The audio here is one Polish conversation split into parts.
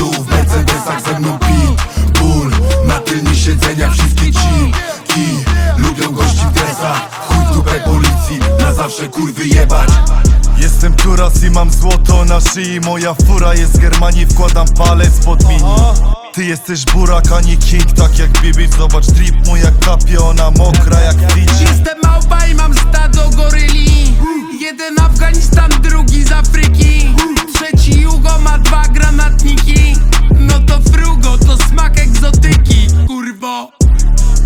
tu W Mercedesach ze mną pit Bull. Na tylnych siedzenia wszystkie ci Ki Lubią gości w dresach. Chuj w dupę policji Na zawsze kurwy jebać Jestem Turas i mam złoto na szyi. Moja fura jest z Germanii Wkładam palec pod mini. Ty jesteś burak, a nie king Tak jak Bibi, zobacz drip mu jak kapie Ona mokra jak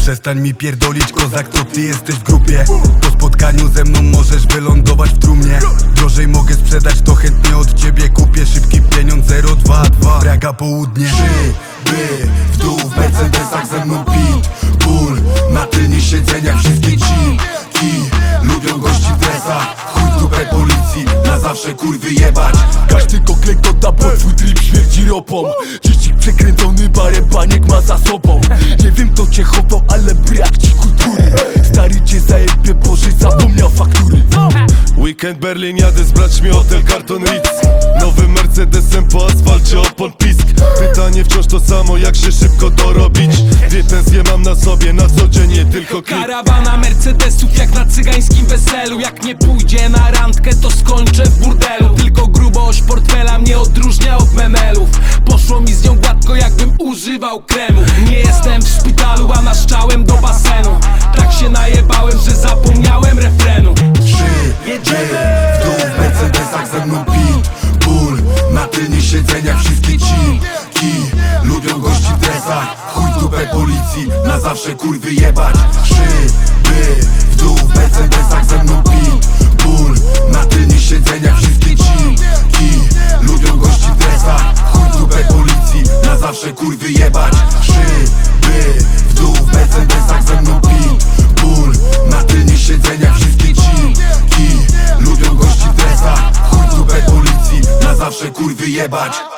Przestań mi pierdolić kozak, to ty jesteś w grupie. Po spotkaniu ze mną możesz wylądować w trumnie. Drożej mogę sprzedać, to chętnie od ciebie kupię. Szybki pieniądz 022, Praga południe. By w dół w Mercedesach ze mną pit Ból na tylnych siedzeniach wszystkie ci Ki lubią gości w dresach. Chuj dupę policji, na zawsze kurwy jebać Każdy koklek to ta, bo twój trip śmierdzi ropą. Dzieci przekręcony barem baniek ma za sobą. Nie wiem kto cię chował, ale brak ci kultury. Stary cię zajebie, Boże zapomniał faktury. Weekend Berlin, jadę z braćmi hotel Carton Ritz. Nowym Mercedesem po asfalcie opon pisk. Pytanie wciąż to samo, jak się szybko dorobić Dwie pensje mam na sobie, na co dzień nie tylko klik. Karawana Mercedesów jak na cygańskim weselu. Jak nie pójdzie na randkę to skończę w burdelu. Tylko grubość portfela mnie odróżnia od memelów. Poszło mi z nią gładko jakbym używał kremu Chuj dupę policji, na zawsze kurwy jebać Trzy, by w dół w Mercedesach ze mną pit Ból na tylnych siedzeniach wszystkie ci Ki. Lubią gości w dresach. Chuj dupę policji, na zawsze kurwy jebać Trzy, by w dół w Mercedesach ze mną pit Ból na tylnych siedzeniach wszystkie ci Ki. Lubią gości w dresach. Chuj dupę policji, na zawsze kurwy jebać